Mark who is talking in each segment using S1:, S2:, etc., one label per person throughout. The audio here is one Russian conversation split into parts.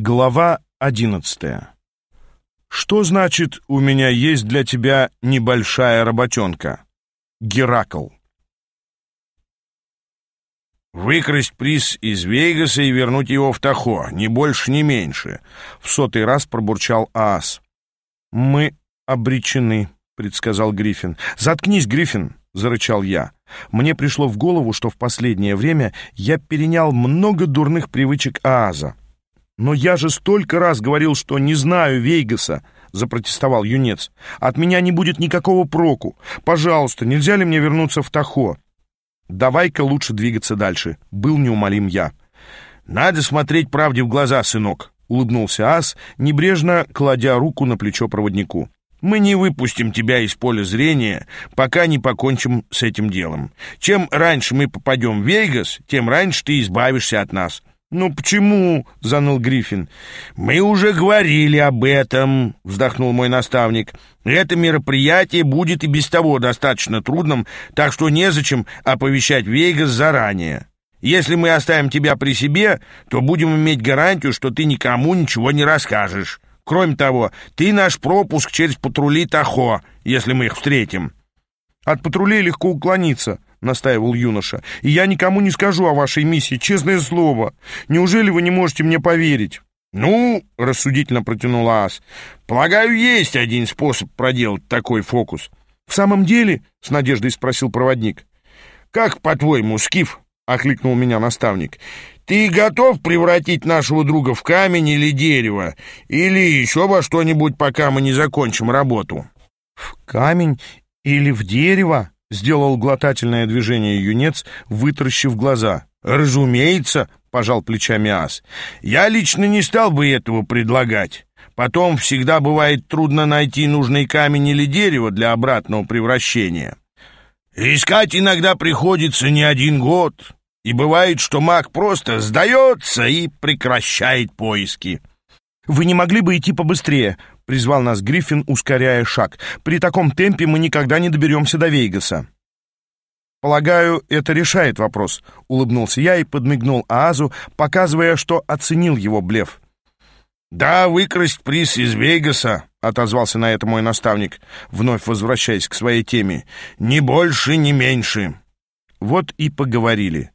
S1: Глава одиннадцатая. Что значит «у меня есть для тебя небольшая работенка»? Геракл.
S2: Выкрасть приз из Вегаса и вернуть его в Тахо, ни больше, ни меньше.
S1: В сотый раз пробурчал Аас. Мы обречены, предсказал Гриффин. Заткнись, Гриффин, зарычал я. Мне пришло в голову, что в последнее время я перенял много дурных привычек Ааза. «Но я же столько раз говорил, что не знаю Вейгаса!» — запротестовал юнец. «От меня не будет никакого проку. Пожалуйста, нельзя ли мне вернуться в Тахо?» «Давай-ка лучше двигаться дальше», — был неумолим я.
S2: «Надо смотреть правде в глаза, сынок», — улыбнулся Ас, небрежно кладя руку на плечо проводнику. «Мы не выпустим тебя из поля зрения, пока не покончим с этим делом. Чем раньше мы попадем в Вейгас, тем раньше ты избавишься от нас.
S1: «Ну почему?» — заныл Гриффин.
S2: «Мы уже говорили об этом», — вздохнул мой наставник. «Это мероприятие будет и без того достаточно трудным, так что незачем оповещать Вейгас заранее. Если мы оставим тебя при себе, то будем иметь гарантию, что ты никому ничего не расскажешь. Кроме того, ты наш пропуск через патрули Тахо, если мы их встретим».
S1: «От патрулей легко уклониться», — настаивал юноша. «И я никому не скажу о вашей миссии, честное слово. Неужели вы не можете мне поверить?»
S2: «Ну, — рассудительно протянула Ас, — полагаю, есть один способ проделать такой фокус».
S1: «В самом деле?» — с надеждой спросил проводник.
S2: «Как, по-твоему, Скиф?» — окликнул меня наставник. «Ты готов превратить нашего друга в камень или дерево? Или еще во что-нибудь, пока мы не закончим работу?»
S1: «В камень или в дерево?» Сделал глотательное движение юнец, вытаращив глаза.
S2: «Разумеется», — пожал плечами ас. «Я лично не стал бы этого предлагать. Потом всегда бывает трудно найти нужный камень или дерево для обратного превращения. Искать иногда приходится не один год, и бывает, что маг просто сдается и прекращает поиски».
S1: «Вы не могли бы идти побыстрее?» Призвал нас Гриффин, ускоряя шаг. «При таком темпе мы никогда не доберемся до Вейгаса». «Полагаю, это решает вопрос», — улыбнулся я и подмигнул Аазу, показывая, что оценил его блеф.
S2: «Да, выкрасть приз из Вейгаса», — отозвался на это мой наставник, вновь возвращаясь к своей теме. «Ни больше, ни меньше».
S1: Вот и поговорили.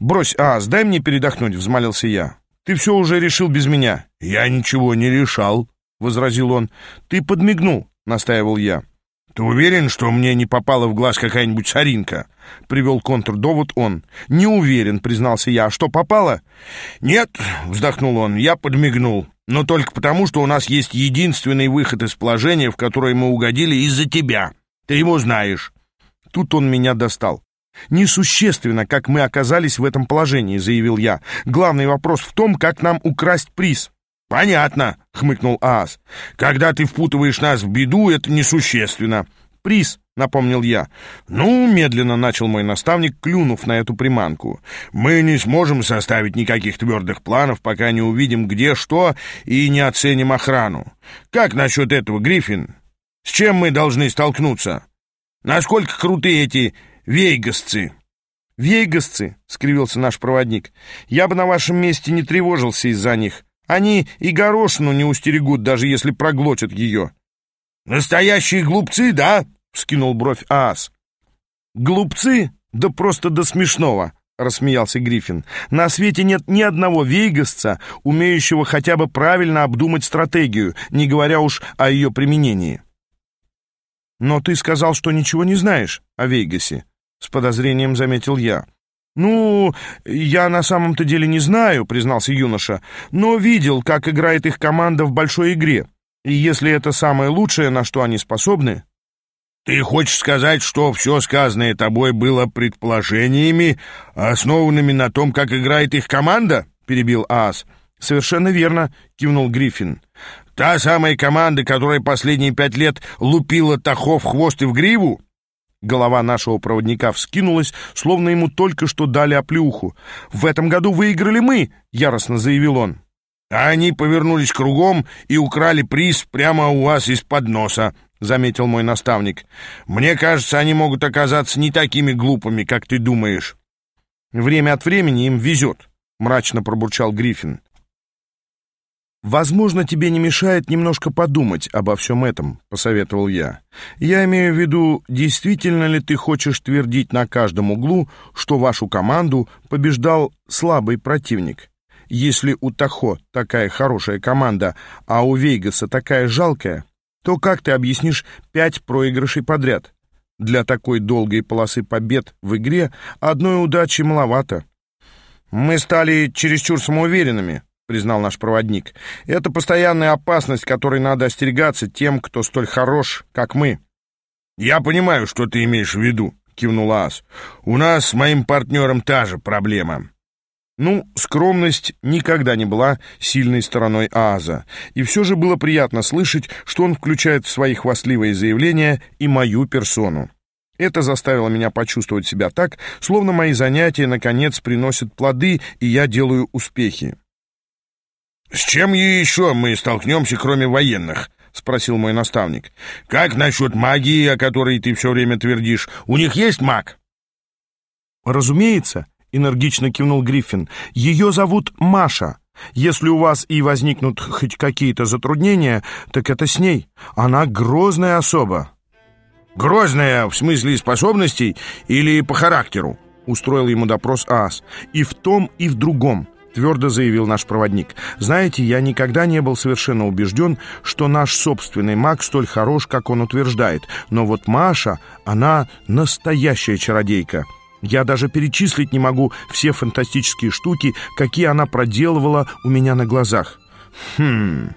S1: «Брось, Ааз, дай мне передохнуть», — взмолился я. «Ты все уже решил без меня».
S2: «Я ничего не решал», —
S1: возразил он. «Ты подмигнул», — настаивал я.
S2: «Ты уверен, что мне не попала в глаз какая-нибудь соринка?» — привел контрдовод он.
S1: «Не уверен», — признался я. «А что, попало?»
S2: «Нет», — вздохнул он, — «я подмигнул. Но только потому, что у нас есть единственный выход из положения, в которое мы угодили из-за тебя. Ты его знаешь».
S1: Тут он меня достал. «Несущественно, как мы оказались в этом положении», — заявил я. «Главный вопрос в том, как нам украсть приз».
S2: «Понятно», — хмыкнул Аас. «Когда ты впутываешь нас в беду, это несущественно».
S1: «Приз», — напомнил я.
S2: «Ну, медленно начал мой наставник, клюнув на эту приманку. Мы не сможем составить никаких твердых планов, пока не увидим, где что, и не оценим охрану. Как насчет этого, Гриффин? С чем мы должны столкнуться? Насколько круты эти вейгасцы?»
S1: «Вейгасцы», — скривился наш проводник, — «я бы на вашем месте не тревожился из-за них. Они и горошину не устерегут, даже если проглотят ее.
S2: «Настоящие глупцы, да?» — вскинул бровь Аас.
S1: «Глупцы? Да просто до смешного!» — рассмеялся Гриффин. «На свете нет ни одного вейгасца, умеющего хотя бы правильно обдумать стратегию, не говоря уж о ее применении». «Но ты сказал, что ничего не знаешь о Вейгасе», — с подозрением заметил я. «Ну, я на самом-то деле не знаю», — признался юноша, «но видел, как играет их команда в большой игре. И если это самое лучшее, на что они способны...»
S2: «Ты хочешь сказать, что все сказанное тобой было предположениями, основанными на том, как играет их команда?» — перебил Аас.
S1: «Совершенно верно», — кивнул Гриффин.
S2: «Та самая команда, которая последние пять лет лупила Тахов хвост и в гриву?»
S1: Голова нашего проводника вскинулась, словно ему только что дали оплюху. «В этом году выиграли мы!» — яростно заявил он.
S2: «А они повернулись кругом и украли приз прямо у вас из-под носа», — заметил мой наставник. «Мне кажется, они могут оказаться не такими глупыми, как ты думаешь».
S1: «Время от времени им везет», — мрачно пробурчал Гриффин. «Возможно, тебе не мешает немножко подумать обо всем этом», — посоветовал я. «Я имею в виду, действительно ли ты хочешь твердить на каждом углу, что вашу команду побеждал слабый противник? Если у Тахо такая хорошая команда, а у Вейгаса такая жалкая, то как ты объяснишь пять проигрышей подряд? Для такой долгой полосы побед в игре одной удачи маловато».
S2: «Мы стали чересчур самоуверенными», — признал наш проводник. «Это постоянная опасность, которой надо остерегаться тем, кто столь хорош, как мы». «Я понимаю, что ты имеешь в виду», — кивнул Ас. «У нас с моим партнером та же проблема».
S1: Ну, скромность никогда не была сильной стороной Ааза, и все же было приятно слышать, что он включает в свои хвастливые заявления и мою персону. Это заставило меня почувствовать себя так, словно мои занятия, наконец, приносят плоды, и я делаю успехи.
S2: «С чем еще мы столкнемся, кроме военных?» — спросил мой наставник. «Как насчет магии, о которой ты все время твердишь? У них есть маг?»
S1: «Разумеется», — энергично кивнул Гриффин. «Ее зовут Маша. Если у вас и возникнут хоть какие-то затруднения, так это с ней. Она грозная особа».
S2: «Грозная в смысле способностей или по характеру?» — устроил ему допрос Ас.
S1: «И в том, и в другом» твердо заявил наш проводник. «Знаете, я никогда не был совершенно убежден, что наш собственный маг столь хорош, как он утверждает. Но вот Маша, она настоящая чародейка. Я даже перечислить не могу все фантастические штуки, какие она проделывала у меня на глазах. Хм...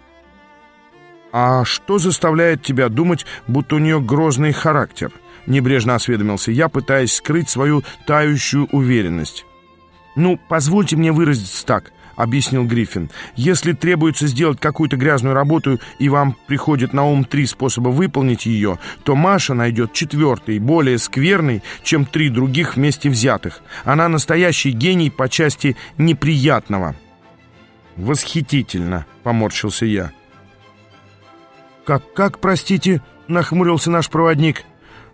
S1: А что заставляет тебя думать, будто у нее грозный характер?» Небрежно осведомился я, пытаясь скрыть свою тающую уверенность. «Ну, позвольте мне выразиться так», — объяснил Гриффин. «Если требуется сделать какую-то грязную работу, и вам приходит на ум три способа выполнить ее, то Маша найдет четвертый, более скверный, чем три других вместе взятых. Она настоящий гений по части неприятного». «Восхитительно», — поморщился я. «Как, как, простите?» — нахмурился наш проводник.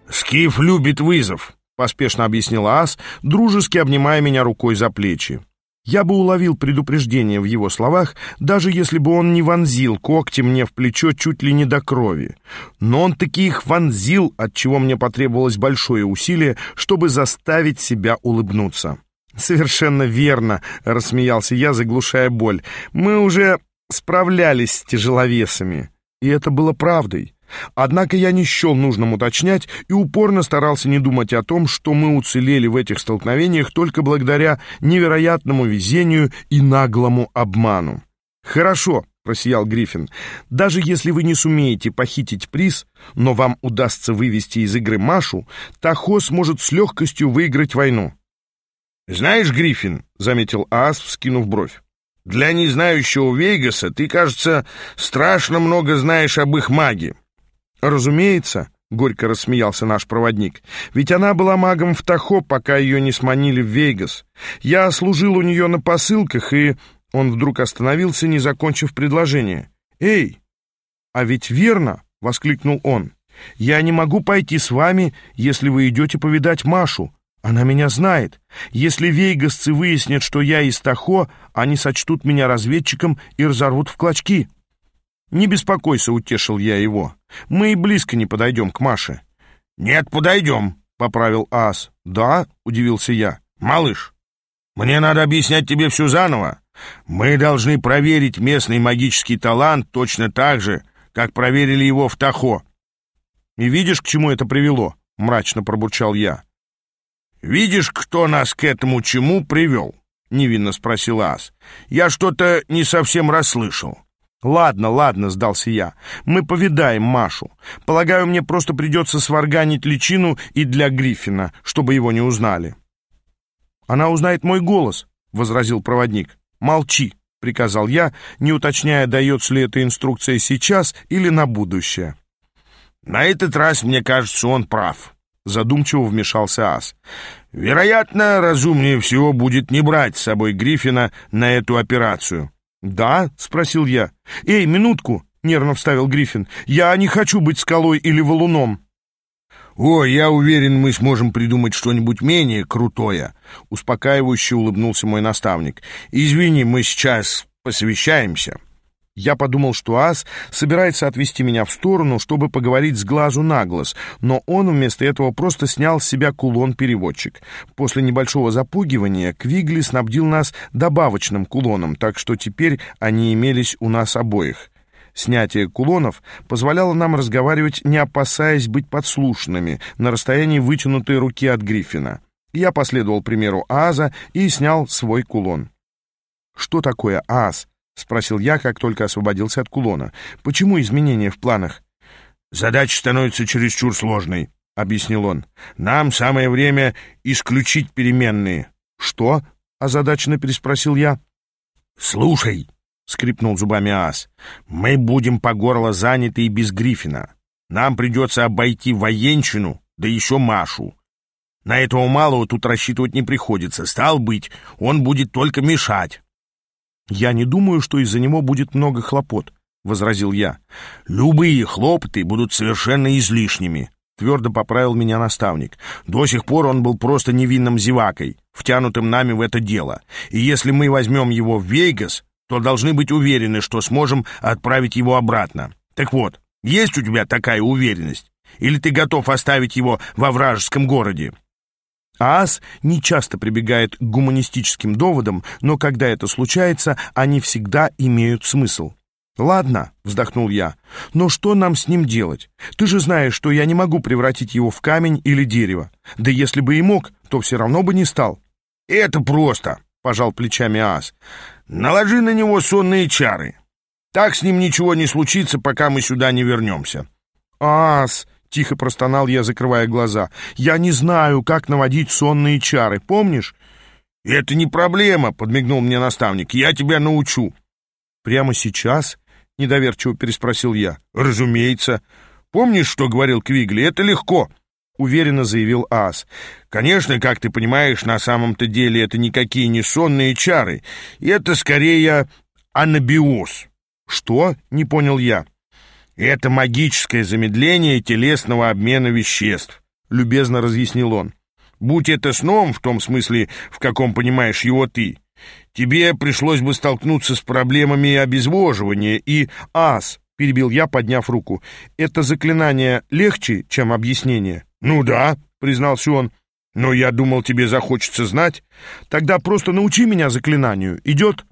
S2: «Скиф любит вызов», — поспешно объяснила Ас, дружески обнимая меня рукой за плечи.
S1: Я бы уловил предупреждение в его словах, даже если бы он не вонзил когти мне в плечо чуть ли не до крови. Но он таки их вонзил, от чего мне потребовалось большое усилие, чтобы заставить себя улыбнуться. «Совершенно верно», — рассмеялся я, заглушая боль. «Мы уже справлялись с тяжеловесами». И это было правдой. Однако я не счел нужным уточнять и упорно старался не думать о том, что мы уцелели в этих столкновениях только благодаря невероятному везению и наглому обману. «Хорошо», — просиял Гриффин, — «даже если вы не сумеете похитить приз, но вам удастся вывести из игры Машу, Тахо сможет с легкостью выиграть войну».
S2: «Знаешь, Гриффин», — заметил Аас, вскинув бровь, «для незнающего Вейгаса ты, кажется, страшно много знаешь об их маге».
S1: «Разумеется», — горько рассмеялся наш проводник, «ведь она была магом в Тахо, пока ее не сманили в Вейгас. Я служил у нее на посылках, и...» Он вдруг остановился, не закончив предложение. «Эй, а ведь верно!» — воскликнул он. «Я не могу пойти с вами, если вы идете повидать Машу. Она меня знает. Если вейгасцы выяснят, что я из Тахо, они сочтут меня разведчиком и разорвут в клочки». «Не беспокойся», — утешил я его. «Мы и близко не подойдем к Маше».
S2: «Нет, подойдем», — поправил Ас.
S1: «Да?» — удивился я.
S2: «Малыш, мне надо объяснять тебе все заново. Мы должны проверить местный магический талант точно так же, как проверили его в Тахо».
S1: «И видишь, к чему это привело?» — мрачно пробурчал я.
S2: «Видишь, кто нас к этому чему привел?» — невинно спросил Ас. «Я что-то не совсем расслышал».
S1: «Ладно, ладно», — сдался я. «Мы повидаем Машу. Полагаю, мне просто придется сварганить личину и для Гриффина, чтобы его не узнали». «Она узнает мой голос», — возразил проводник. «Молчи», — приказал я, не уточняя, дается ли эта инструкция сейчас или на будущее.
S2: «На этот раз, мне кажется, он прав», — задумчиво вмешался Ас. «Вероятно, разумнее всего будет не брать с собой Гриффина на эту операцию».
S1: «Да?» — спросил я. «Эй, минутку!» — нервно вставил Гриффин. «Я не хочу быть скалой или валуном».
S2: «О, я уверен, мы сможем придумать что-нибудь менее крутое», — успокаивающе улыбнулся мой наставник. «Извини, мы сейчас посвящаемся».
S1: Я подумал, что ас собирается отвести меня в сторону, чтобы поговорить с глазу на глаз, но он вместо этого просто снял с себя кулон-переводчик. После небольшого запугивания Квигли снабдил нас добавочным кулоном, так что теперь они имелись у нас обоих. Снятие кулонов позволяло нам разговаривать, не опасаясь быть подслушанными, на расстоянии вытянутой руки от Гриффина. Я последовал примеру Ааза и снял свой кулон. «Что такое Ааз?» — спросил я, как только освободился от кулона. «Почему изменения в планах?»
S2: «Задача становится чересчур сложной», — объяснил он. «Нам самое время исключить переменные».
S1: «Что?» — озадаченно переспросил я.
S2: «Слушай», — скрипнул зубами ас, — «мы будем по горло заняты и без Гриффина. Нам придется обойти военщину, да еще Машу. На этого малого тут рассчитывать не приходится. Стал быть, он будет только мешать».
S1: «Я не думаю, что из-за него будет много хлопот», — возразил я.
S2: «Любые хлопоты будут совершенно излишними», — твердо поправил меня наставник. «До сих пор он был просто невинным зевакой, втянутым нами в это дело. И если мы возьмем его в Вейгас, то должны быть уверены, что сможем отправить его обратно. Так вот, есть у тебя такая уверенность? Или ты готов оставить его во вражеском городе?»
S1: ААС не часто прибегает к гуманистическим доводам, но когда это случается, они всегда имеют смысл. «Ладно», — вздохнул я, — «но что нам с ним делать? Ты же знаешь, что я не могу превратить его в камень или дерево. Да если бы и мог, то все равно бы не стал».
S2: «Это просто», — пожал плечами Аас. «Наложи на него сонные чары. Так с ним ничего не случится, пока мы сюда не вернемся».
S1: «Аас», Тихо простонал я, закрывая глаза. «Я не знаю, как наводить сонные чары, помнишь?»
S2: «Это не проблема», — подмигнул мне наставник. «Я тебя научу».
S1: «Прямо сейчас?» — недоверчиво переспросил я.
S2: «Разумеется. Помнишь, что говорил Квигли? Это легко», — уверенно заявил Ас. «Конечно, как ты понимаешь, на самом-то деле это никакие не сонные чары. Это скорее анабиоз».
S1: «Что?» — не понял я.
S2: Это магическое замедление телесного обмена веществ, любезно разъяснил он. Будь это сном, в том смысле, в каком понимаешь его ты, тебе пришлось бы столкнуться с проблемами обезвоживания и ас, перебил я, подняв руку. Это заклинание легче, чем объяснение. Ну да, признался он. Но я думал, тебе захочется знать.
S1: Тогда просто научи меня заклинанию. Идет?